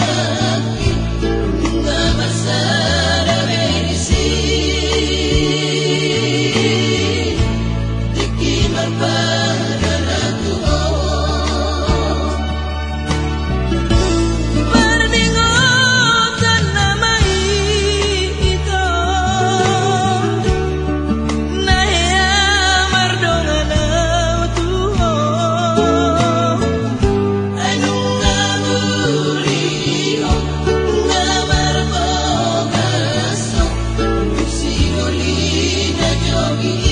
love. be